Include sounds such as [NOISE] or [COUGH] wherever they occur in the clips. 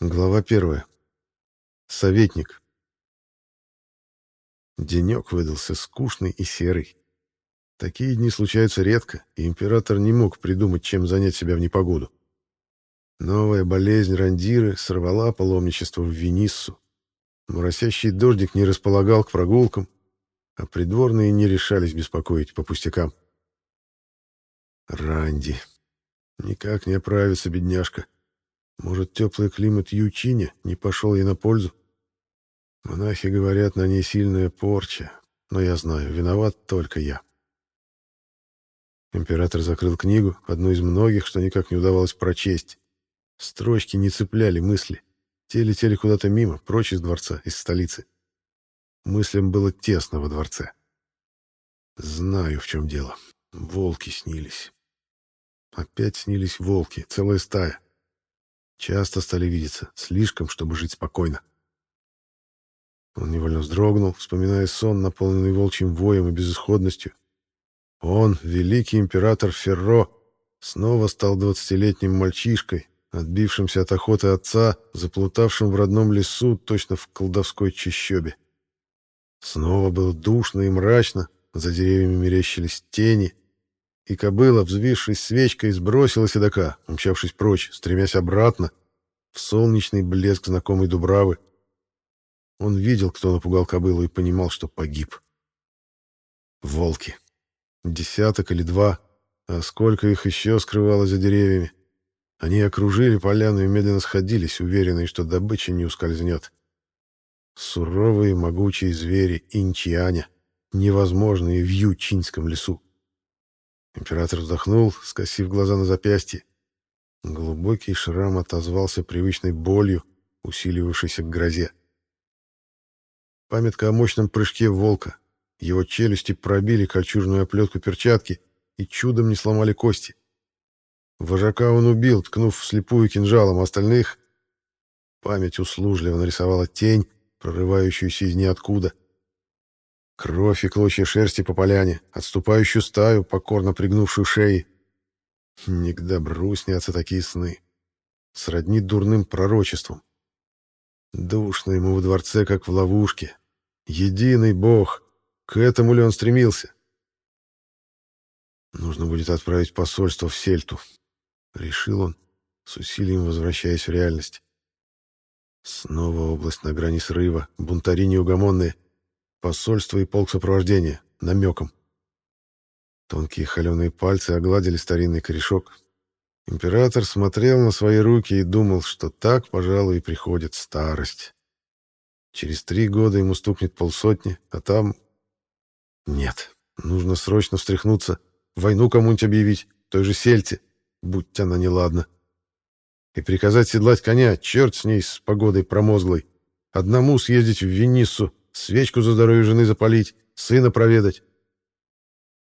Глава первая. Советник. Денек выдался скучный и серый. Такие дни случаются редко, и император не мог придумать, чем занять себя в непогоду. Новая болезнь рандиры сорвала паломничество в Вениссу. Моросящий дождик не располагал к прогулкам, а придворные не решались беспокоить по пустякам. Ранди. Никак не оправится, бедняжка. Может, теплый климат Ючиня не пошел ей на пользу? Монахи говорят, на ней сильная порча, но я знаю, виноват только я. Император закрыл книгу, одну из многих, что никак не удавалось прочесть. Строчки не цепляли мысли. Те летели куда-то мимо, прочь из дворца, из столицы. Мыслям было тесно во дворце. Знаю, в чем дело. Волки снились. Опять снились волки, целая стая. Часто стали видеться, слишком, чтобы жить спокойно. Он невольно вздрогнул, вспоминая сон, наполненный волчьим воем и безысходностью. Он, великий император Ферро, снова стал двадцатилетним мальчишкой, отбившимся от охоты отца, заплутавшим в родном лесу, точно в колдовской чащобе. Снова было душно и мрачно, за деревьями мерещились тени — и кобыла, взвившись свечкой, сбросила седока, умчавшись прочь, стремясь обратно, в солнечный блеск знакомой Дубравы. Он видел, кто напугал кобылу, и понимал, что погиб. Волки. Десяток или два, а сколько их еще скрывалось за деревьями. Они окружили поляну и медленно сходились, уверенные, что добыча не ускользнет. Суровые могучие звери инчианя, невозможные в Ючинском лесу. Император вздохнул, скосив глаза на запястье. Глубокий шрам отозвался привычной болью, усиливавшейся к грозе. Памятка о мощном прыжке волка. Его челюсти пробили кольчужную оплетку перчатки и чудом не сломали кости. Вожака он убил, ткнув вслепую кинжалом, а остальных... Память услужливо нарисовала тень, прорывающуюся из ниоткуда — Кровь и клочья шерсти по поляне, отступающую стаю, покорно пригнувшую шеи. Не к добру снятся такие сны. Сродни дурным пророчеством. Душно ему во дворце, как в ловушке. Единый бог. К этому ли он стремился? Нужно будет отправить посольство в Сельту. Решил он, с усилием возвращаясь в реальность. Снова область на грани срыва, бунтари неугомонные — Посольство и полк сопровождения. Намеком. Тонкие холеные пальцы огладили старинный корешок. Император смотрел на свои руки и думал, что так, пожалуй, и приходит старость. Через три года ему стукнет полсотни, а там... Нет, нужно срочно встряхнуться, войну кому-нибудь объявить, той же сельте, будь она неладна. И приказать седлать коня, черт с ней, с погодой промозглой. Одному съездить в Венессу, свечку за здоровье жены запалить, сына проведать.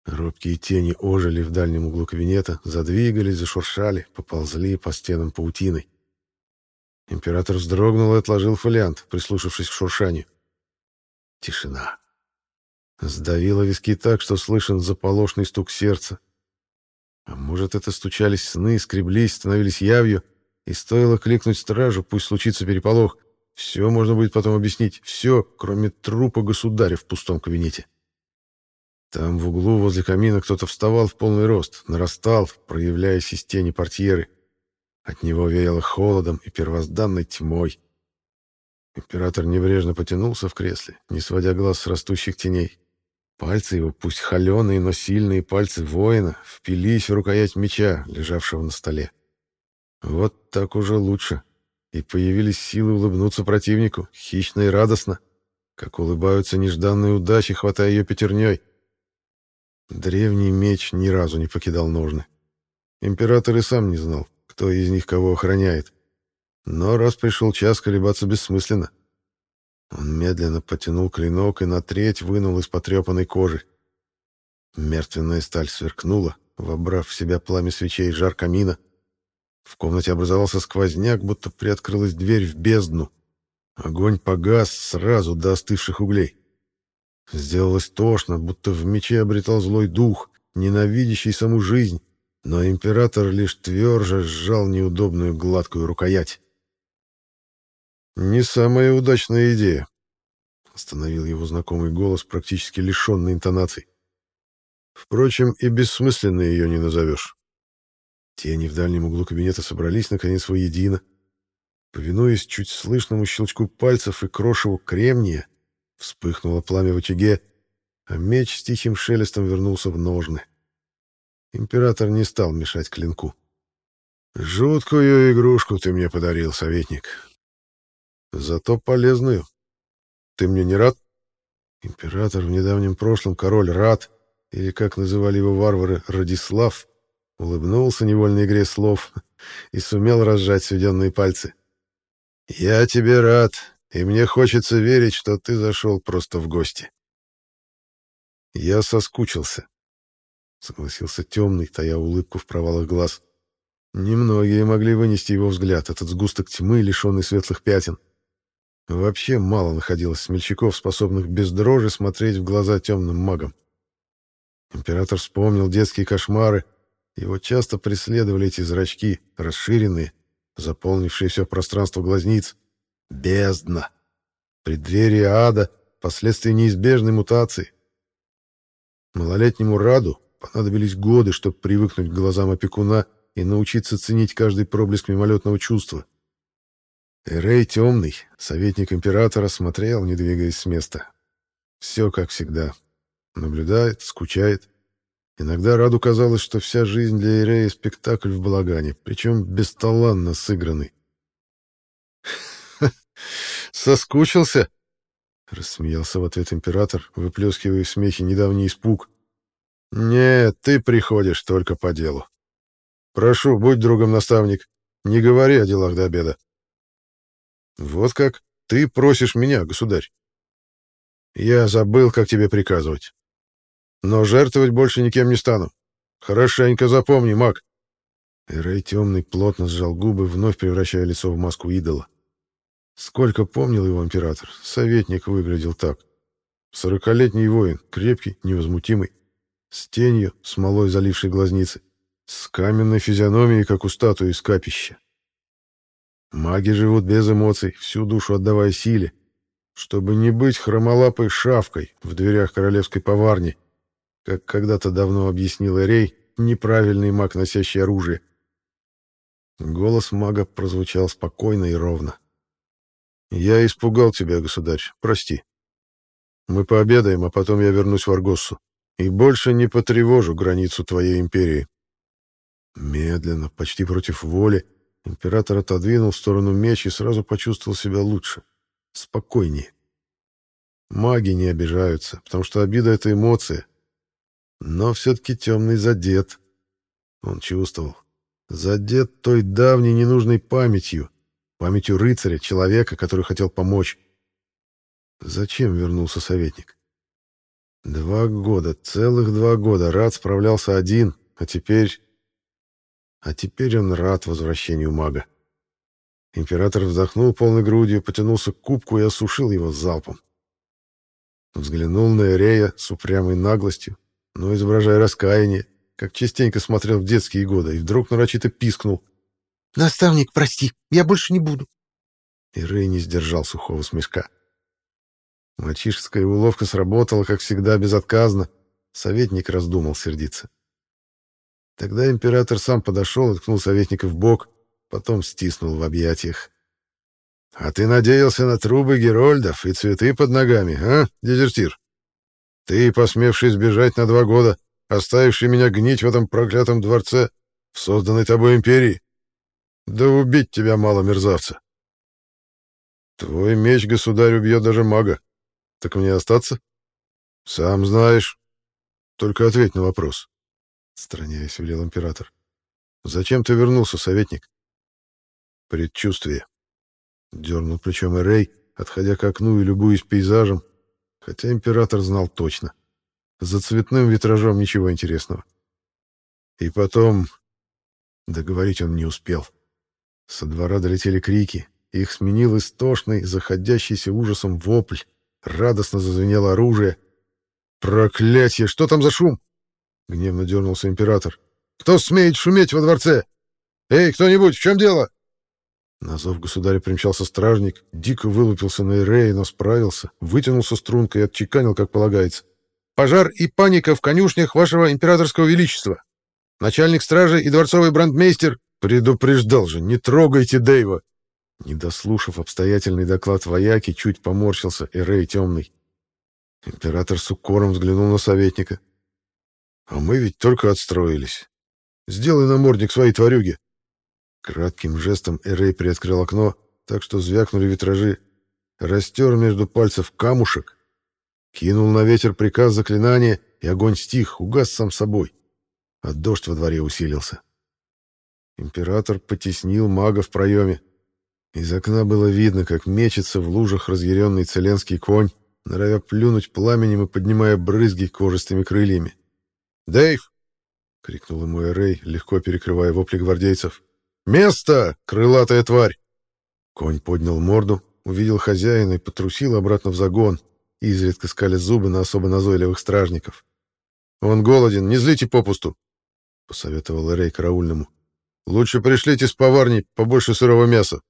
Робкие тени ожили в дальнем углу кабинета, задвигались, зашуршали, поползли по стенам паутиной. Император вздрогнул и отложил фолиант, прислушавшись к шуршанию. Тишина. Сдавило виски так, что слышен заполошный стук сердца. А может, это стучались сны, скреблись, становились явью, и стоило кликнуть стражу, пусть случится переполох — все можно будет потом объяснить. Все, кроме трупа государя в пустом кабинете. Там в углу возле камина кто-то вставал в полный рост, нарастал, проявляясь из тени портьеры. От него веяло холодом и первозданной тьмой. Император небрежно потянулся в кресле, не сводя глаз с растущих теней. Пальцы его, пусть холеные, но сильные пальцы воина, впились в рукоять меча, лежавшего на столе. Вот так уже лучше и появились силы улыбнуться противнику, хищно и радостно, как улыбаются нежданные удачи, хватая ее пятерней. Древний меч ни разу не покидал ножны. Император и сам не знал, кто из них кого охраняет. Но раз пришел час, колебаться бессмысленно. Он медленно потянул клинок и на треть вынул из потрепанной кожи. Мертвенная сталь сверкнула, вобрав в себя пламя свечей жар камина — в комнате образовался сквозняк, будто приоткрылась дверь в бездну. Огонь погас сразу до остывших углей. Сделалось тошно, будто в мече обретал злой дух, ненавидящий саму жизнь, но император лишь тверже сжал неудобную гладкую рукоять. Не самая удачная идея. Остановил его знакомый голос, практически лишенный интонаций. Впрочем, и бессмысленно ее не назовешь. Тени в дальнем углу кабинета собрались, наконец, воедино. Повинуясь чуть слышному щелчку пальцев и крошеву кремния, вспыхнуло пламя в очаге, а меч с тихим шелестом вернулся в ножны. Император не стал мешать клинку. «Жуткую игрушку ты мне подарил, советник. Зато полезную. Ты мне не рад?» Император в недавнем прошлом, король Рад, или, как называли его варвары, Радислав, улыбнулся невольной игре слов и сумел разжать сведенные пальцы. «Я тебе рад, и мне хочется верить, что ты зашел просто в гости». «Я соскучился», — согласился темный, тая улыбку в провалах глаз. Немногие могли вынести его взгляд, этот сгусток тьмы, лишенный светлых пятен. Вообще мало находилось смельчаков, способных без дрожи смотреть в глаза темным магам. Император вспомнил детские кошмары. Его часто преследовали эти зрачки, расширенные, заполнившие все пространство глазниц. Бездна. Преддверие ада, последствия неизбежной мутации. Малолетнему Раду понадобились годы, чтобы привыкнуть к глазам опекуна и научиться ценить каждый проблеск мимолетного чувства. Эрей Темный, советник императора, смотрел, не двигаясь с места. Все как всегда. Наблюдает, скучает. Иногда Раду казалось, что вся жизнь для Эрея — спектакль в балагане, причем бесталанно сыгранный. [LAUGHS] «Соскучился?» — рассмеялся в ответ император, выплескивая в смехе недавний испуг. «Нет, ты приходишь только по делу. Прошу, будь другом, наставник. Не говори о делах до обеда». «Вот как? Ты просишь меня, государь?» «Я забыл, как тебе приказывать. Но жертвовать больше никем не стану. Хорошенько запомни, маг». Эрей темный плотно сжал губы, вновь превращая лицо в маску идола. Сколько помнил его император, советник выглядел так. Сорокалетний воин, крепкий, невозмутимый, с тенью, смолой залившей глазницы, с каменной физиономией, как у статуи из капища. Маги живут без эмоций, всю душу отдавая силе, чтобы не быть хромолапой шавкой в дверях королевской поварни, как когда-то давно объяснил Эрей, неправильный маг, носящий оружие. Голос мага прозвучал спокойно и ровно. «Я испугал тебя, государь, прости. Мы пообедаем, а потом я вернусь в Аргоссу и больше не потревожу границу твоей империи». Медленно, почти против воли, император отодвинул в сторону меч и сразу почувствовал себя лучше, спокойнее. Маги не обижаются, потому что обида — это эмоция. Но все-таки темный задет. Он чувствовал. Задет той давней ненужной памятью, памятью рыцаря, человека, который хотел помочь. Зачем вернулся советник? Два года, целых два года Рад справлялся один, а теперь... А теперь он рад возвращению мага. Император вздохнул полной грудью, потянулся к кубку и осушил его залпом. Взглянул на Эрея с упрямой наглостью, но изображая раскаяние, как частенько смотрел в детские годы, и вдруг нарочито пискнул. «Наставник, прости, я больше не буду». И Рэй не сдержал сухого смешка. Мальчишеская уловка сработала, как всегда, безотказно. Советник раздумал сердиться. Тогда император сам подошел и ткнул советника в бок, потом стиснул в объятиях. «А ты надеялся на трубы герольдов и цветы под ногами, а, дезертир? Ты, посмевший сбежать на два года, оставивший меня гнить в этом проклятом дворце, в созданной тобой империи? Да убить тебя мало, мерзавца. Твой меч, государь, убьет даже мага. Так мне остаться? Сам знаешь. Только ответь на вопрос. Страняясь, велел император. Зачем ты вернулся, советник? Предчувствие. Дернул плечом Эрей, отходя к окну и любуясь пейзажем, хотя император знал точно. За цветным витражом ничего интересного. И потом... Договорить он не успел. Со двора долетели крики. Их сменил истошный, заходящийся ужасом вопль. Радостно зазвенело оружие. «Проклятье! Что там за шум?» Гневно дернулся император. «Кто смеет шуметь во дворце? Эй, кто-нибудь, в чем дело?» На зов государя примчался стражник, дико вылупился на Эрея, но справился, вытянулся стрункой и отчеканил, как полагается. «Пожар и паника в конюшнях вашего императорского величества! Начальник стражи и дворцовый брандмейстер предупреждал же, не трогайте Дэйва!» Не дослушав обстоятельный доклад вояки, чуть поморщился Эрей темный. Император с укором взглянул на советника. «А мы ведь только отстроились. Сделай намордник своей тварюги. Кратким жестом Эрей приоткрыл окно, так что звякнули витражи, растер между пальцев камушек, кинул на ветер приказ заклинания, и огонь стих, угас сам собой, а дождь во дворе усилился. Император потеснил мага в проеме. Из окна было видно, как мечется в лужах разъяренный целенский конь, норовя плюнуть пламенем и поднимая брызги кожистыми крыльями. «Дэйв!» — крикнул ему Эрей, легко перекрывая вопли гвардейцев. «Место, крылатая тварь!» Конь поднял морду, увидел хозяина и потрусил обратно в загон, изредка скаля зубы на особо назойливых стражников. «Он голоден, не злите попусту!» — посоветовал Рей караульному. «Лучше пришлите с поварней побольше сырого мяса».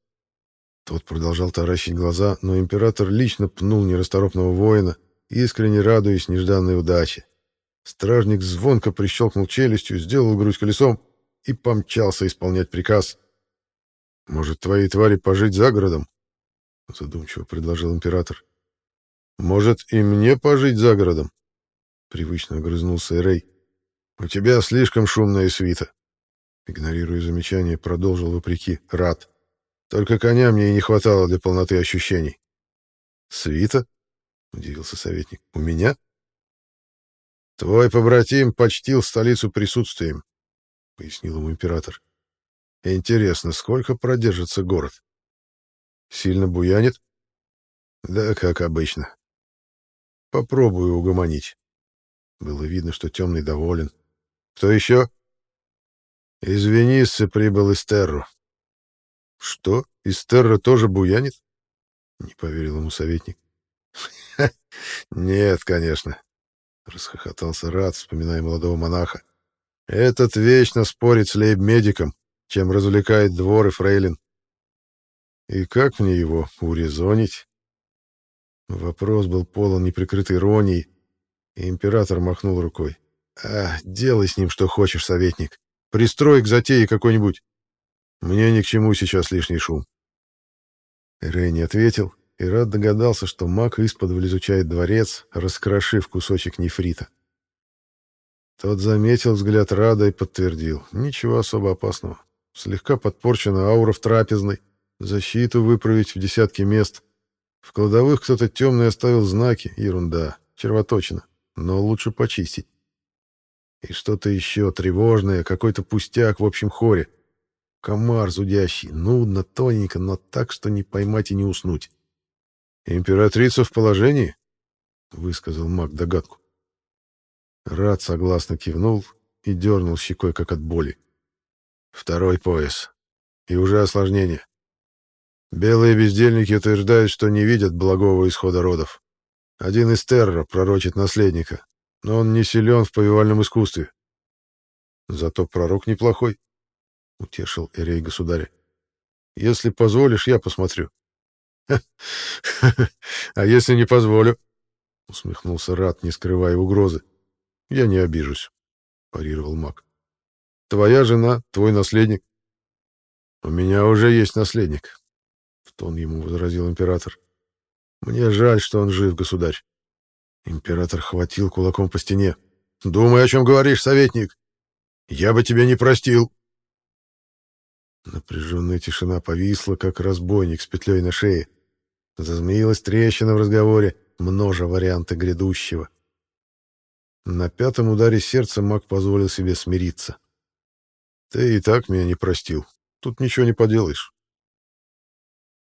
Тот продолжал таращить глаза, но император лично пнул нерасторопного воина, искренне радуясь нежданной удаче. Стражник звонко прищелкнул челюстью, сделал грудь колесом и помчался исполнять приказ. «Может, твои твари пожить за городом?» — задумчиво предложил император. «Может, и мне пожить за городом?» — привычно огрызнулся Эрей. «У тебя слишком шумная свита». Игнорируя замечание, продолжил вопреки. «Рад. Только коня мне и не хватало для полноты ощущений». «Свита?» — удивился советник. «У меня?» «Твой побратим почтил столицу присутствием пояснил ему император. Интересно, сколько продержится город? Сильно буянит? Да, как обычно. Попробую угомонить. Было видно, что темный доволен. Кто еще? Из Вениссы прибыл из. Что? Из тоже буянит? Не поверил ему советник. Нет, конечно. Расхохотался Рад, вспоминая молодого монаха. Этот вечно спорит с лейб-медиком, чем развлекает двор и фрейлин. И как мне его урезонить? Вопрос был полон неприкрытой иронии, и император махнул рукой. «А, делай с ним что хочешь, советник. Пристрой к затее какой-нибудь. Мне ни к чему сейчас лишний шум». Рэй не ответил, и Рад догадался, что маг исподволь изучает дворец, раскрошив кусочек нефрита. Тот заметил взгляд Рада и подтвердил. Ничего особо опасного. Слегка подпорчена аура в трапезной. Защиту выправить в десятки мест. В кладовых кто-то темный оставил знаки. Ерунда. Червоточина. Но лучше почистить. И что-то еще тревожное, какой-то пустяк в общем хоре. Комар зудящий. Нудно, тоненько, но так, что не поймать и не уснуть. «Императрица в положении?» — высказал маг догадку. Рад согласно кивнул и дернул щекой, как от боли. Второй пояс. И уже осложнение. Белые бездельники утверждают, что не видят благого исхода родов. Один из терра пророчит наследника, но он не силен в повивальном искусстве. Зато пророк неплохой, — утешил Эрей государя. Если позволишь, я посмотрю. [LAUGHS] — А если не позволю? — усмехнулся Рат, не скрывая угрозы. Я не обижусь, парировал маг. Твоя жена, твой наследник. У меня уже есть наследник, в тон ему возразил император. Мне жаль, что он жив, государь. Император хватил кулаком по стене. Думай, о чем говоришь, советник. Я бы тебя не простил. Напряженная тишина повисла, как разбойник с петлей на шее. Зазмеилась трещина в разговоре, множа варианты грядущего. На пятом ударе сердца маг позволил себе смириться. «Ты и так меня не простил. Тут ничего не поделаешь».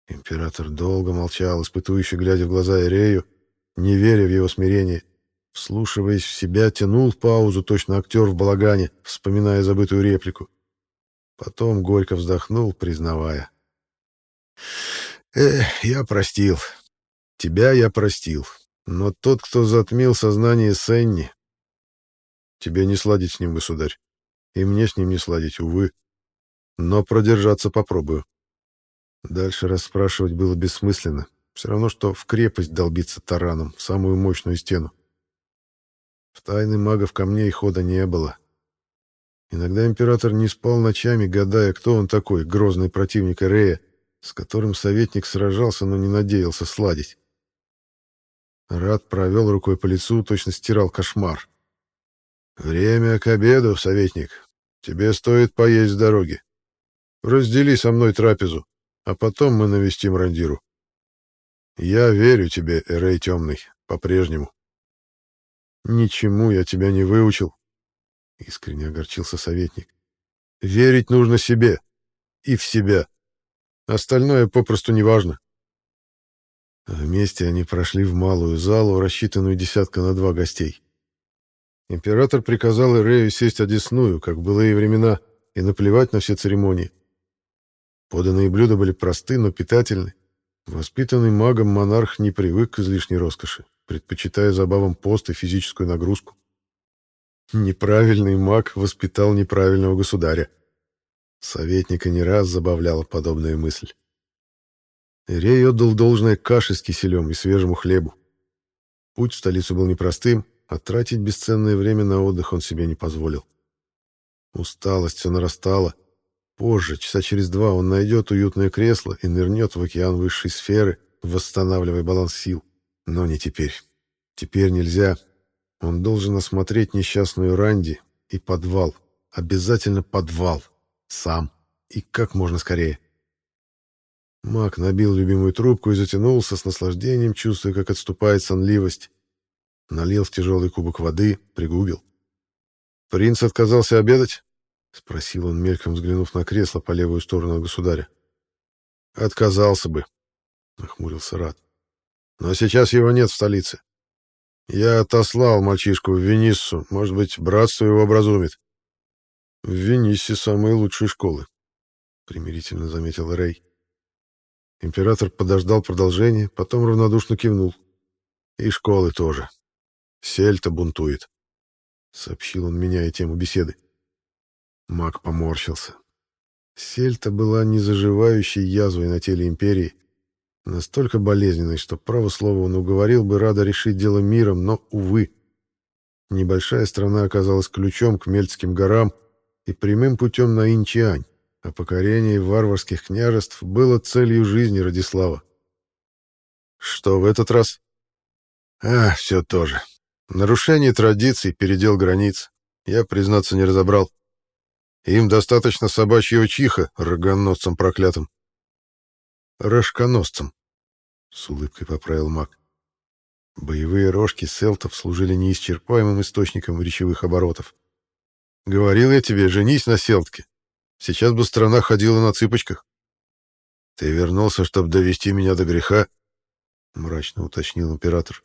Император долго молчал, испытующе глядя в глаза Эрею, не веря в его смирение. Вслушиваясь в себя, тянул паузу, точно актер в балагане, вспоминая забытую реплику. Потом горько вздохнул, признавая. «Эх, я простил. Тебя я простил. Но тот, кто затмил сознание Сенни, Тебе не сладить с ним, государь. И мне с ним не сладить, увы. Но продержаться попробую. Дальше расспрашивать было бессмысленно. Все равно, что в крепость долбиться тараном, в самую мощную стену. В тайны магов камней хода не было. Иногда император не спал ночами, гадая, кто он такой, грозный противник Эрея, с которым советник сражался, но не надеялся сладить. Рад провел рукой по лицу, точно стирал кошмар. «Время к обеду, советник. Тебе стоит поесть с дороги. Раздели со мной трапезу, а потом мы навестим Рандиру. Я верю тебе, Эрей Темный, по-прежнему». «Ничему я тебя не выучил», — искренне огорчился советник. «Верить нужно себе и в себя. Остальное попросту неважно». Вместе они прошли в малую залу, рассчитанную десятка на два гостей. Император приказал Ирею сесть одесную, как в былые времена, и наплевать на все церемонии. Поданные блюда были просты, но питательны. Воспитанный магом монарх не привык к излишней роскоши, предпочитая забавам пост и физическую нагрузку. Неправильный маг воспитал неправильного государя. Советника не раз забавляла подобная мысль. Ирей отдал должное каше с киселем и свежему хлебу. Путь в столицу был непростым, а тратить бесценное время на отдых он себе не позволил. Усталость все нарастала. Позже, часа через два, он найдет уютное кресло и нырнет в океан высшей сферы, восстанавливая баланс сил. Но не теперь. Теперь нельзя. Он должен осмотреть несчастную Ранди и подвал. Обязательно подвал. Сам. И как можно скорее. Мак набил любимую трубку и затянулся с наслаждением, чувствуя, как отступает сонливость. Налил в тяжелый кубок воды, пригубил. «Принц отказался обедать?» — спросил он, мельком взглянув на кресло по левую сторону государя. «Отказался бы», — нахмурился Рад. «Но сейчас его нет в столице. Я отослал мальчишку в Вениссу, может быть, братство его образумит». «В Вениссе самые лучшие школы», — примирительно заметил Рэй. Император подождал продолжения, потом равнодушно кивнул. И школы тоже. Сельта бунтует, сообщил он, меняя тему беседы. Маг поморщился. Сельта была незаживающей язвой на теле империи, настолько болезненной, что, право слово, он уговорил бы Рада решить дело миром, но, увы. Небольшая страна оказалась ключом к Мельтским горам и прямым путем на Инчиань а покорение варварских княжеств было целью жизни Радислава. Что в этот раз? А, все то же. Нарушение традиций, передел границ. Я, признаться, не разобрал. Им достаточно собачьего чиха, рогоносцам проклятым. Рожконосцам, с улыбкой поправил маг. Боевые рожки селтов служили неисчерпаемым источником речевых оборотов. Говорил я тебе, женись на селтке, Сейчас бы страна ходила на цыпочках. Ты вернулся, чтобы довести меня до греха? Мрачно уточнил император.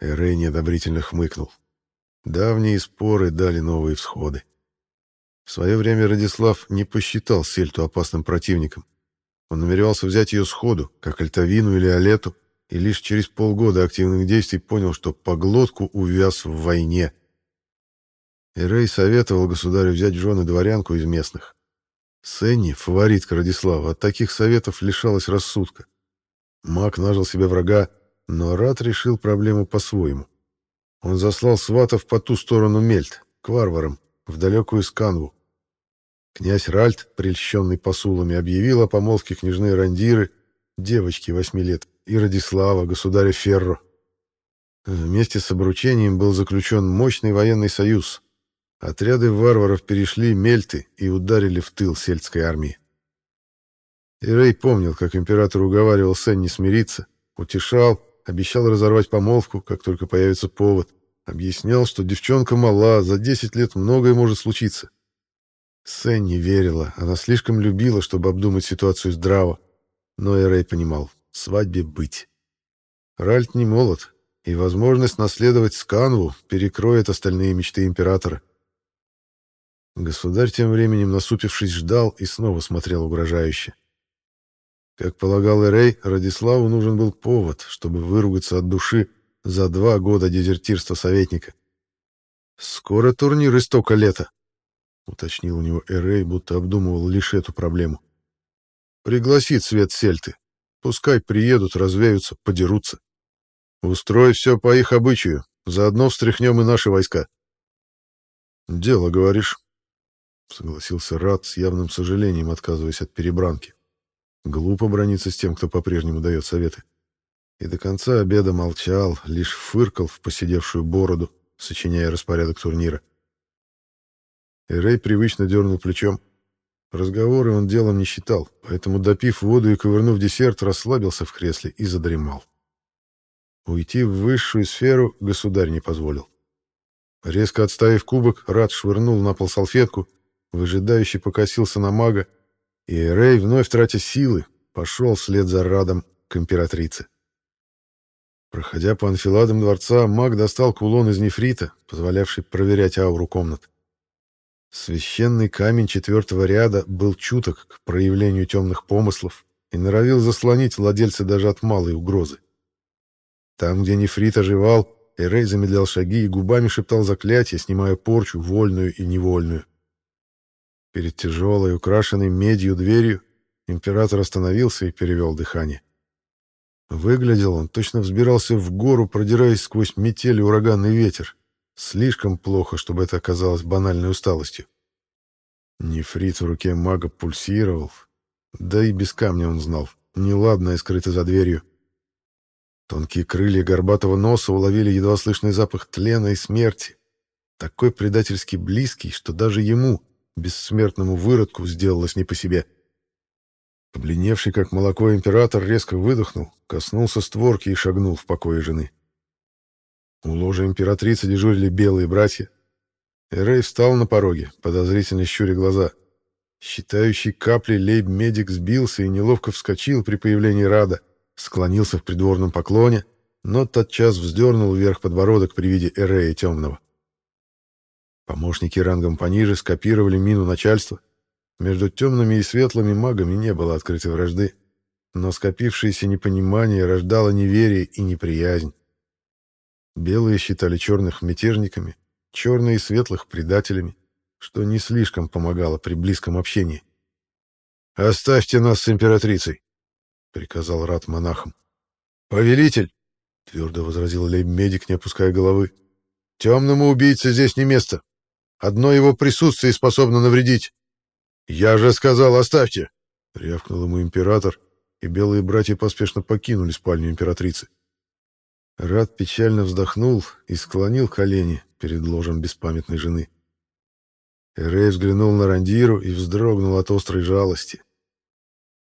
Эрей неодобрительно хмыкнул. Давние споры дали новые всходы. В свое время Радислав не посчитал Сельту опасным противником. Он намеревался взять ее сходу, как Альтавину или Алету, и лишь через полгода активных действий понял, что по глотку увяз в войне. Эрей советовал государю взять жены дворянку из местных. Сенни, фаворитка Радислава, от таких советов лишалась рассудка. Маг нажил себе врага, но Рад решил проблему по-своему. Он заслал сватов по ту сторону Мельт, к варварам, в далекую Сканву. Князь Ральт, прельщенный посулами, объявил о помолвке княжны Рандиры, девочки восьми лет, и Радислава, государя Ферро. Вместе с обручением был заключен мощный военный союз, Отряды варваров перешли Мельты и ударили в тыл сельской армии. Ирей помнил, как император уговаривал Сенни смириться, утешал, обещал разорвать помолвку, как только появится повод, объяснял, что девчонка мала, за 10 лет многое может случиться. Сенни верила, она слишком любила, чтобы обдумать ситуацию здраво, но Эрей понимал, свадьбе быть. Ральт не молод, и возможность наследовать Сканву перекроет остальные мечты императора. Государь тем временем, насупившись, ждал и снова смотрел угрожающе. Как полагал Эрей, Радиславу нужен был повод, чтобы выругаться от души за два года дезертирства советника. «Скоро турнир истока лета», — уточнил у него Эрей, будто обдумывал лишь эту проблему. Пригласи цвет сельты. Пускай приедут, развеются, подерутся. Устрой все по их обычаю, заодно встряхнем и наши войска. Дело, говоришь, — согласился Рад с явным сожалением, отказываясь от перебранки. Глупо брониться с тем, кто по-прежнему дает советы. И до конца обеда молчал, лишь фыркал в посидевшую бороду, сочиняя распорядок турнира. Эрей привычно дернул плечом. Разговоры он делом не считал, поэтому, допив воду и ковырнув десерт, расслабился в кресле и задремал. Уйти в высшую сферу государь не позволил. Резко отставив кубок, Рад швырнул на пол салфетку, выжидающий покосился на мага, и Рэй, вновь тратя силы, пошел вслед за Радом к императрице. Проходя по анфиладам дворца, маг достал кулон из нефрита, позволявший проверять ауру комнат. Священный камень четвертого ряда был чуток к проявлению темных помыслов и норовил заслонить владельца даже от малой угрозы. Там, где нефрит оживал, Эрей замедлял шаги и губами шептал заклятие, снимая порчу, вольную и невольную. Перед тяжелой, украшенной медью дверью император остановился и перевел дыхание. Выглядел он, точно взбирался в гору, продираясь сквозь метель и ураганный ветер. Слишком плохо, чтобы это оказалось банальной усталостью. Нефрит в руке мага пульсировал, да и без камня он знал, неладное скрыто за дверью. Тонкие крылья горбатого носа уловили едва слышный запах тлена и смерти, такой предательски близкий, что даже ему, бессмертному выродку, сделалось не по себе. Побледневший, как молоко, император резко выдохнул, коснулся створки и шагнул в покое жены. У ложа императрицы дежурили белые братья. Эрей встал на пороге, подозрительно щуря глаза. Считающий капли лейб-медик сбился и неловко вскочил при появлении Рада склонился в придворном поклоне, но тотчас вздернул вверх подбородок при виде Эрея Темного. Помощники рангом пониже скопировали мину начальства. Между темными и светлыми магами не было открытой вражды, но скопившееся непонимание рождало неверие и неприязнь. Белые считали черных мятежниками, черные и светлых предателями, что не слишком помогало при близком общении. «Оставьте нас с императрицей!» приказал Рат монахам. «Повелитель!» — твердо возразил лейб-медик, не опуская головы. «Темному убийце здесь не место. Одно его присутствие способно навредить». «Я же сказал, оставьте!» — рявкнул ему император, и белые братья поспешно покинули спальню императрицы. Рад печально вздохнул и склонил колени перед ложем беспамятной жены. Эрей взглянул на Рандиру и вздрогнул от острой жалости.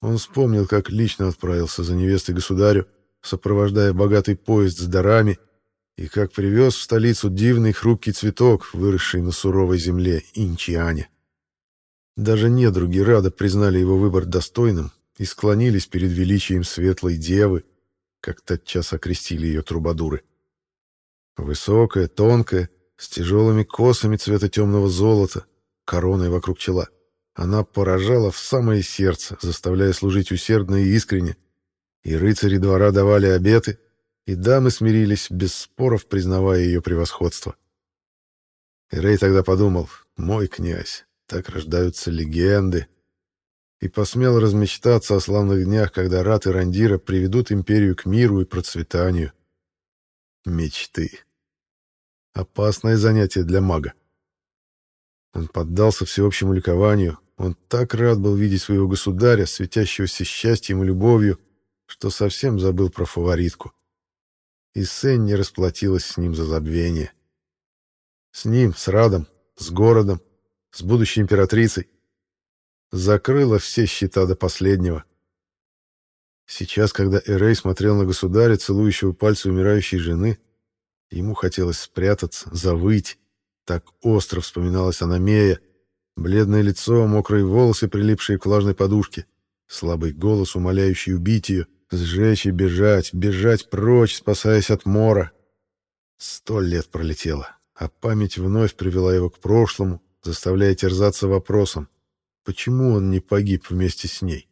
Он вспомнил, как лично отправился за невестой государю, сопровождая богатый поезд с дарами, и как привез в столицу дивный хрупкий цветок, выросший на суровой земле Инчиане. Даже недруги рада признали его выбор достойным и склонились перед величием светлой девы, как тотчас окрестили ее трубадуры. Высокая, тонкая, с тяжелыми косами цвета темного золота, короной вокруг чела — она поражала в самое сердце, заставляя служить усердно и искренне. И рыцари двора давали обеты, и дамы смирились, без споров признавая ее превосходство. И Рей тогда подумал, мой князь, так рождаются легенды, и посмел размечтаться о славных днях, когда Рат и Рандира приведут империю к миру и процветанию. Мечты. Опасное занятие для мага. Он поддался всеобщему ликованию, он так рад был видеть своего государя, светящегося счастьем и любовью, что совсем забыл про фаворитку. И Сен не расплатилась с ним за забвение. С ним, с Радом, с городом, с будущей императрицей. Закрыла все счета до последнего. Сейчас, когда Эрей смотрел на государя, целующего пальцы умирающей жены, ему хотелось спрятаться, завыть. Так остро вспоминалась Анамея, Бледное лицо, мокрые волосы, прилипшие к влажной подушке. Слабый голос, умоляющий убить ее, сжечь и бежать, бежать прочь, спасаясь от мора. Сто лет пролетело, а память вновь привела его к прошлому, заставляя терзаться вопросом, почему он не погиб вместе с ней?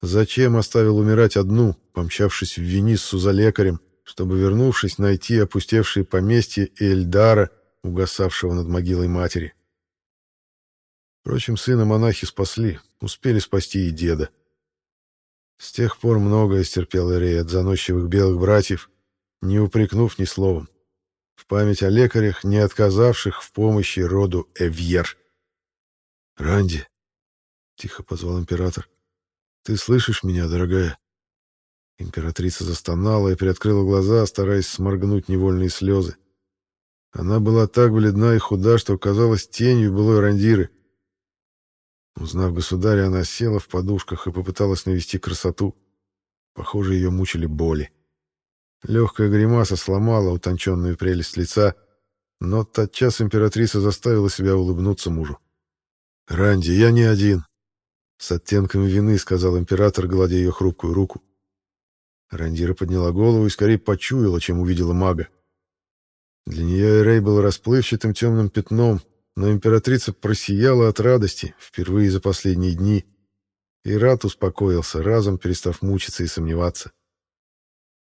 Зачем оставил умирать одну, помчавшись в Вениссу за лекарем, чтобы, вернувшись, найти опустевшие поместье Эльдара, угасавшего над могилой матери? Впрочем, сына монахи спасли, успели спасти и деда. С тех пор многое стерпел Эрей от заносчивых белых братьев, не упрекнув ни словом. В память о лекарях, не отказавших в помощи роду Эвьер. «Ранди!» — тихо позвал император. «Ты слышишь меня, дорогая?» Императрица застонала и приоткрыла глаза, стараясь сморгнуть невольные слезы. Она была так бледна и худа, что казалась тенью былой рандиры. Узнав государя, она села в подушках и попыталась навести красоту. Похоже, ее мучили боли. Легкая гримаса сломала утонченную прелесть лица, но тотчас императрица заставила себя улыбнуться мужу. «Ранди, я не один», — с оттенком вины сказал император, гладя ее хрупкую руку. Рандира подняла голову и скорее почуяла, чем увидела мага. Для нее Эрей был расплывчатым темным пятном, но императрица просияла от радости впервые за последние дни, и Рат успокоился, разом перестав мучиться и сомневаться.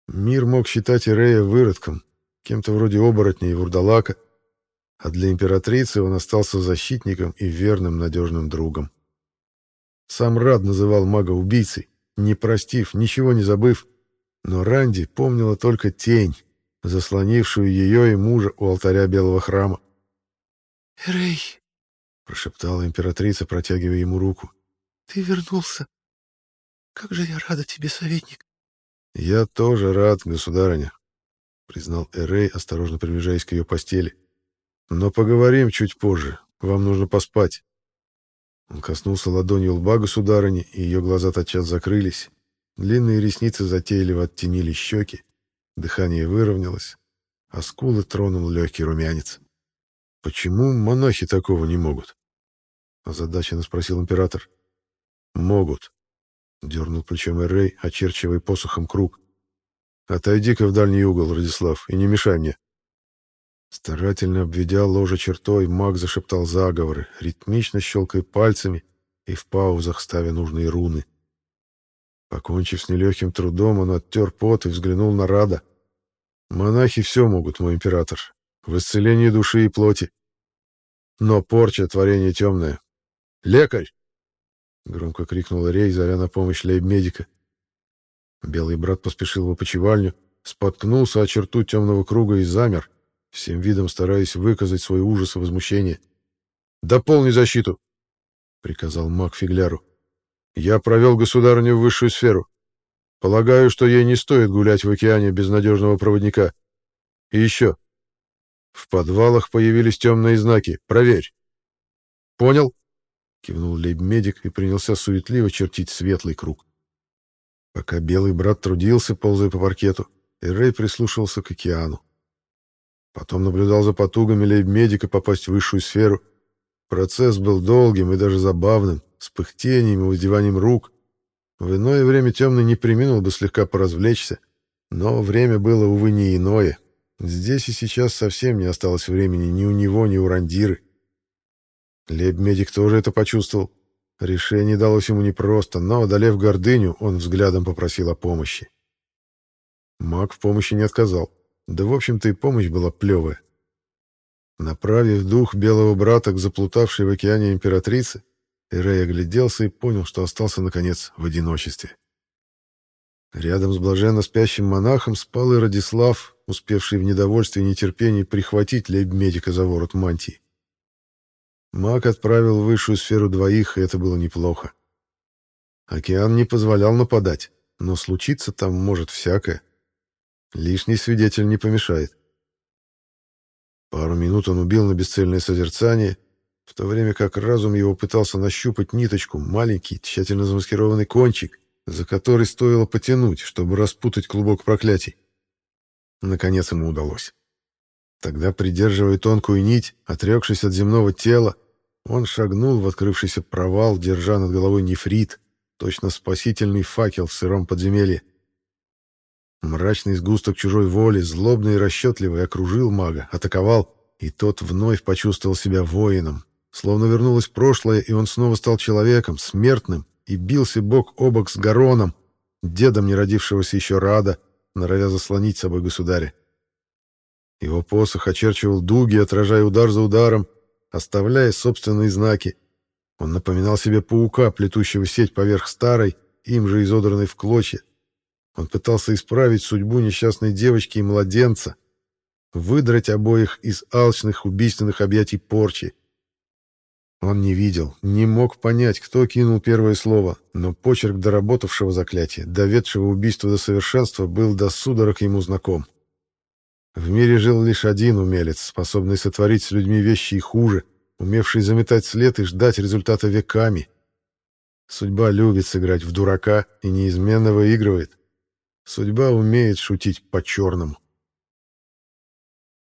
Мир мог считать Ирея выродком, кем-то вроде оборотня и вурдалака, а для императрицы он остался защитником и верным надежным другом. Сам Рад называл мага убийцей, не простив, ничего не забыв, но Ранди помнила только тень, заслонившую ее и мужа у алтаря Белого храма. «Эрей!» — прошептала императрица, протягивая ему руку. «Ты вернулся. Как же я рада тебе, советник!» «Я тоже рад, государыня», — признал Эрей, осторожно приближаясь к ее постели. «Но поговорим чуть позже. Вам нужно поспать». Он коснулся ладонью лба государыни, и ее глаза тотчас закрылись. Длинные ресницы затейливо оттенили щеки, дыхание выровнялось, а скулы тронул легкий румянец. «Почему монахи такого не могут?» — озадаченно спросил император. «Могут», — дернул плечом Эрей, очерчивая посохом круг. «Отойди-ка в дальний угол, Радислав, и не мешай мне». Старательно обведя ложе чертой, маг зашептал заговоры, ритмично щелкая пальцами и в паузах ставя нужные руны. Покончив с нелегким трудом, он оттер пот и взглянул на Рада. «Монахи все могут, мой император, в исцелении души и плоти. Но порча — творение темное. Лекарь!» Громко крикнул Рей, зовя на помощь лейб-медика. Белый брат поспешил в опочивальню, споткнулся о черту темного круга и замер, всем видом стараясь выказать свой ужас и возмущение. «Дополни защиту!» — приказал маг Фигляру. Я провел государыню в высшую сферу. Полагаю, что ей не стоит гулять в океане без надежного проводника. И еще. В подвалах появились темные знаки. Проверь. Понял? Кивнул лейб-медик и принялся суетливо чертить светлый круг. Пока белый брат трудился, ползая по паркету, Эрей прислушивался к океану. Потом наблюдал за потугами лейб-медика попасть в высшую сферу. Процесс был долгим и даже забавным с пыхтением и воздеванием рук. В иное время темный не приминул бы слегка поразвлечься, но время было, увы, не иное. Здесь и сейчас совсем не осталось времени ни у него, ни у Рандиры. Леб-медик тоже это почувствовал. Решение далось ему непросто, но, одолев гордыню, он взглядом попросил о помощи. Маг в помощи не отказал. Да, в общем-то, и помощь была плевая. Направив дух белого брата к заплутавшей в океане императрице, Эрей огляделся и понял, что остался, наконец, в одиночестве. Рядом с блаженно спящим монахом спал и Радислав, успевший в недовольстве и нетерпении прихватить лейб-медика за ворот мантии. Маг отправил в высшую сферу двоих, и это было неплохо. Океан не позволял нападать, но случиться там может всякое. Лишний свидетель не помешает. Пару минут он убил на бесцельное созерцание в то время как разум его пытался нащупать ниточку, маленький, тщательно замаскированный кончик, за который стоило потянуть, чтобы распутать клубок проклятий. Наконец ему удалось. Тогда, придерживая тонкую нить, отрекшись от земного тела, он шагнул в открывшийся провал, держа над головой нефрит, точно спасительный факел в сыром подземелье. Мрачный сгусток чужой воли, злобный и расчетливый, окружил мага, атаковал, и тот вновь почувствовал себя воином, Словно вернулось прошлое, и он снова стал человеком, смертным, и бился бок о бок с Гароном, дедом неродившегося еще Рада, норовя заслонить собой государя. Его посох очерчивал дуги, отражая удар за ударом, оставляя собственные знаки. Он напоминал себе паука, плетущего сеть поверх старой, им же изодранной в клочья. Он пытался исправить судьбу несчастной девочки и младенца, выдрать обоих из алчных убийственных объятий порчи. Он не видел, не мог понять, кто кинул первое слово, но почерк доработавшего заклятия, доведшего убийство до совершенства, был до судорог ему знаком. В мире жил лишь один умелец, способный сотворить с людьми вещи и хуже, умевший заметать след и ждать результата веками. Судьба любит сыграть в дурака и неизменно выигрывает. Судьба умеет шутить по-черному.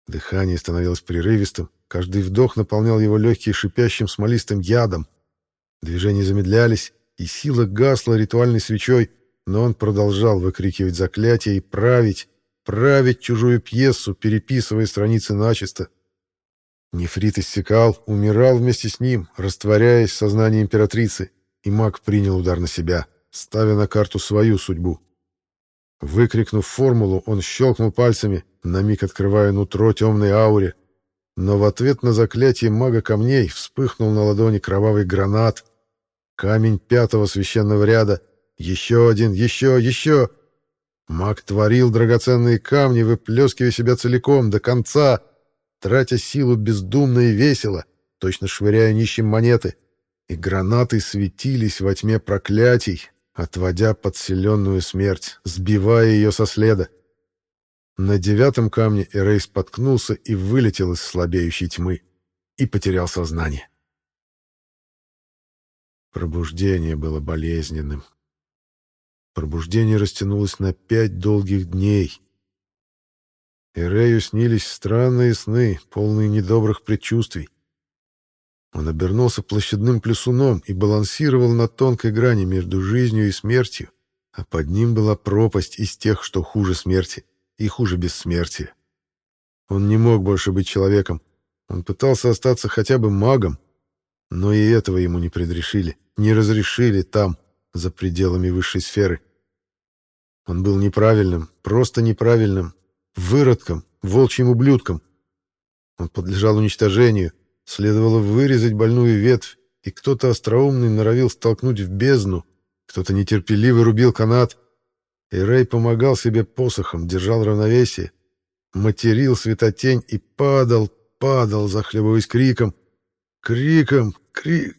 Дыхание становилось прерывистым, каждый вдох наполнял его легкие шипящим смолистым ядом. Движения замедлялись, и сила гасла ритуальной свечой, но он продолжал выкрикивать заклятия и править, править чужую пьесу, переписывая страницы начисто. Нефрит иссякал, умирал вместе с ним, растворяясь в сознании императрицы, и маг принял удар на себя, ставя на карту свою судьбу. Выкрикнув формулу, он щелкнул пальцами, на миг открывая нутро темной ауре, но в ответ на заклятие мага камней вспыхнул на ладони кровавый гранат. Камень пятого священного ряда. Еще один, еще, еще. Маг творил драгоценные камни, выплескивая себя целиком, до конца, тратя силу бездумно и весело, точно швыряя нищим монеты. И гранаты светились во тьме проклятий, отводя подселенную смерть, сбивая ее со следа. На девятом камне Эрей споткнулся и вылетел из слабеющей тьмы и потерял сознание. Пробуждение было болезненным. Пробуждение растянулось на пять долгих дней. Эрею снились странные сны, полные недобрых предчувствий. Он обернулся площадным плюсуном и балансировал на тонкой грани между жизнью и смертью, а под ним была пропасть из тех, что хуже смерти и хуже бессмертия. Он не мог больше быть человеком. Он пытался остаться хотя бы магом, но и этого ему не предрешили, не разрешили там, за пределами высшей сферы. Он был неправильным, просто неправильным, выродком, волчьим ублюдком. Он подлежал уничтожению, Следовало вырезать больную ветвь, и кто-то остроумный норовил столкнуть в бездну, кто-то нетерпеливо рубил канат. И Рэй помогал себе посохом, держал равновесие, материл светотень и падал, падал, захлебываясь криком. Криком, крик...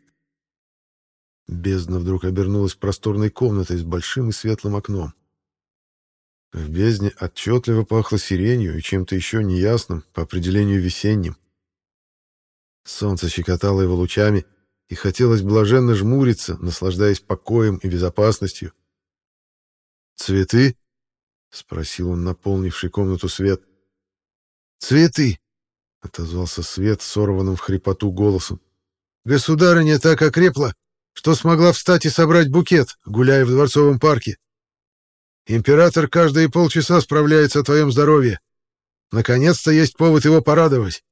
Бездна вдруг обернулась просторной комнатой с большим и светлым окном. В бездне отчетливо пахло сиренью и чем-то еще неясным, по определению весенним. Солнце щекотало его лучами, и хотелось блаженно жмуриться, наслаждаясь покоем и безопасностью. «Цветы?» — спросил он, наполнивший комнату свет. «Цветы!» — отозвался свет сорванным в хрипоту голосом. «Государыня так окрепла, что смогла встать и собрать букет, гуляя в дворцовом парке. Император каждые полчаса справляется о твоем здоровье. Наконец-то есть повод его порадовать.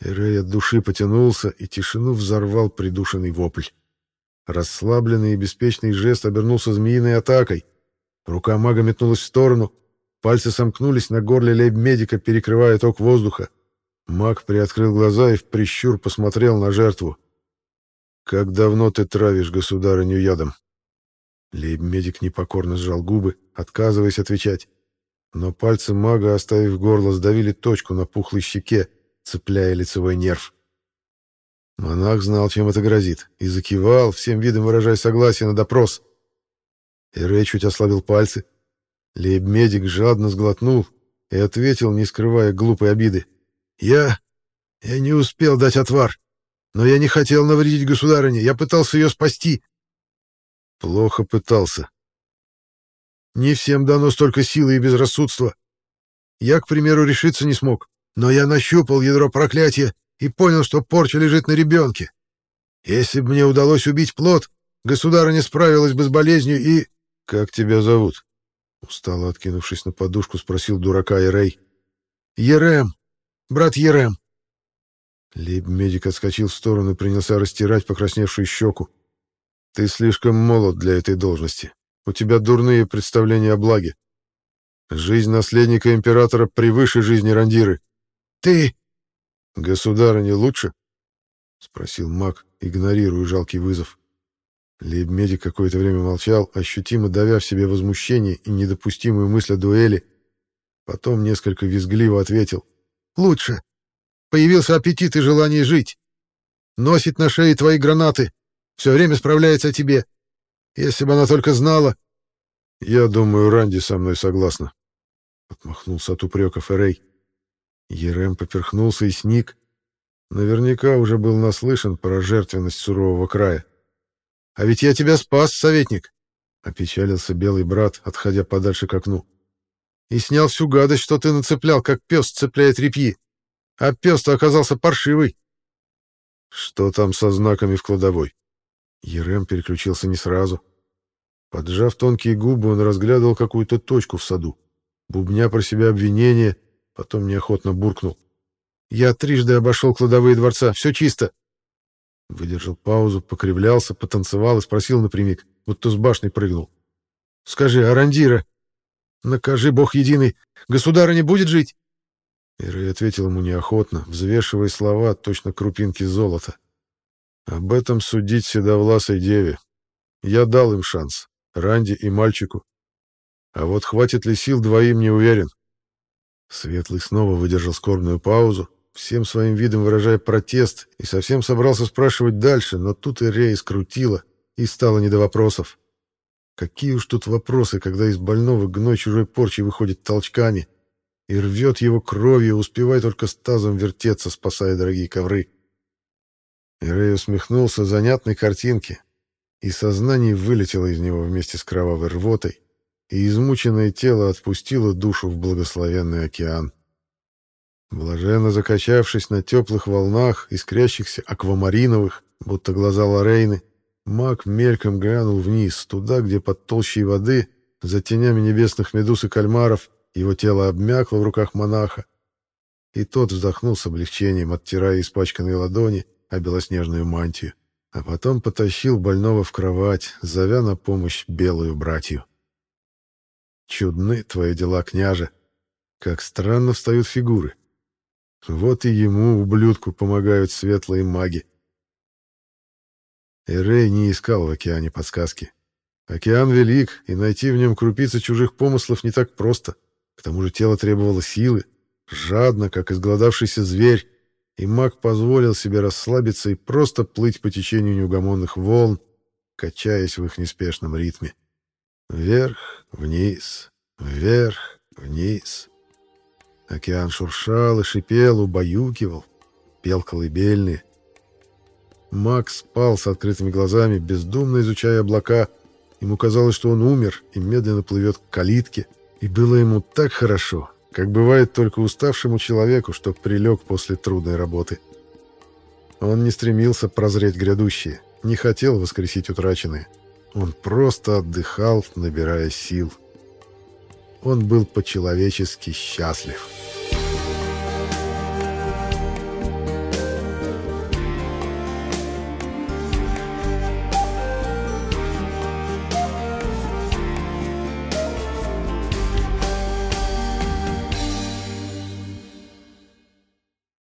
Эрей от души потянулся, и тишину взорвал придушенный вопль. Расслабленный и беспечный жест обернулся змеиной атакой. Рука мага метнулась в сторону. Пальцы сомкнулись на горле лейб-медика, перекрывая ток воздуха. Маг приоткрыл глаза и в прищур посмотрел на жертву. «Как давно ты травишь государыню ядом?» Лейб-медик непокорно сжал губы, отказываясь отвечать. Но пальцы мага, оставив горло, сдавили точку на пухлой щеке, цепляя лицевой нерв. Монах знал, чем это грозит, и закивал, всем видом выражая согласие на допрос. Эрей чуть ослабил пальцы. Лейб-медик жадно сглотнул и ответил, не скрывая глупой обиды. «Я... я не успел дать отвар, но я не хотел навредить государыне, я пытался ее спасти». «Плохо пытался», не всем дано столько силы и безрассудства. Я, к примеру, решиться не смог. Но я нащупал ядро проклятия и понял, что порча лежит на ребенке. Если бы мне удалось убить плод, государыня справилась бы с болезнью и... — Как тебя зовут? — устало откинувшись на подушку, спросил дурака Эрей. — Ерем. Брат Ерем. Лейб-медик отскочил в сторону и принялся растирать покрасневшую щеку. — Ты слишком молод для этой должности. У тебя дурные представления о благе. Жизнь наследника императора превыше жизни Рандиры. Ты... Государыня лучше? Спросил маг, игнорируя жалкий вызов. Лейб-медик какое-то время молчал, ощутимо давя в себе возмущение и недопустимую мысль о дуэли. Потом несколько визгливо ответил. «Лучше. Появился аппетит и желание жить. Носит на шее твои гранаты. Все время справляется о тебе. Если бы она только знала...» «Я думаю, Ранди со мной согласна», — отмахнулся от упреков Эрей. Ерем поперхнулся и сник. Наверняка уже был наслышан про жертвенность сурового края. «А ведь я тебя спас, советник!» — опечалился белый брат, отходя подальше к окну. «И снял всю гадость, что ты нацеплял, как пес цепляет репьи. А пес-то оказался паршивый». «Что там со знаками в кладовой?» Ерем переключился не сразу. Поджав тонкие губы, он разглядывал какую-то точку в саду. Бубня про себя обвинение, потом неохотно буркнул. «Я трижды обошел кладовые дворца, все чисто. Выдержал паузу, покривлялся, потанцевал и спросил напрямик, будто с башни прыгнул. «Скажи, Арандира, накажи, бог единый, государыня будет жить?» Ирей ответил ему неохотно, взвешивая слова, точно крупинки золота. «Об этом судить седовласой деве. Я дал им шанс, Ранди и мальчику. А вот хватит ли сил двоим, не уверен». Светлый снова выдержал скорбную паузу, всем своим видом выражая протест, и совсем собрался спрашивать дальше, но тут и Рея скрутила, и стало не до вопросов. Какие уж тут вопросы, когда из больного гной чужой порчи выходит толчками и рвет его кровью, успевая только с тазом вертеться, спасая дорогие ковры. И Рэй усмехнулся занятной картинке, и сознание вылетело из него вместе с кровавой рвотой, и измученное тело отпустило душу в благословенный океан. Блаженно закачавшись на теплых волнах, искрящихся аквамариновых, будто глаза Лорейны, маг мельком глянул вниз, туда, где под толщей воды, за тенями небесных медуз и кальмаров, его тело обмякло в руках монаха, и тот вздохнул с облегчением, оттирая испачканные ладони о белоснежную мантию, а потом потащил больного в кровать, зовя на помощь белую братью. «Чудны твои дела, княже! Как странно встают фигуры!» Вот и ему, ублюдку, помогают светлые маги. Эрей не искал в океане подсказки. Океан велик, и найти в нем крупицы чужих помыслов не так просто. К тому же тело требовало силы, жадно, как изголодавшийся зверь, и маг позволил себе расслабиться и просто плыть по течению неугомонных волн, качаясь в их неспешном ритме. Вверх, вниз, вверх, вниз. Океан шуршал и шипел, убаюкивал, пел колыбельные. Макс спал с открытыми глазами, бездумно изучая облака. Ему казалось, что он умер и медленно плывет к калитке. И было ему так хорошо, как бывает только уставшему человеку, что прилег после трудной работы. Он не стремился прозреть грядущее, не хотел воскресить утраченное. Он просто отдыхал, набирая сил. Он был по-человечески счастлив.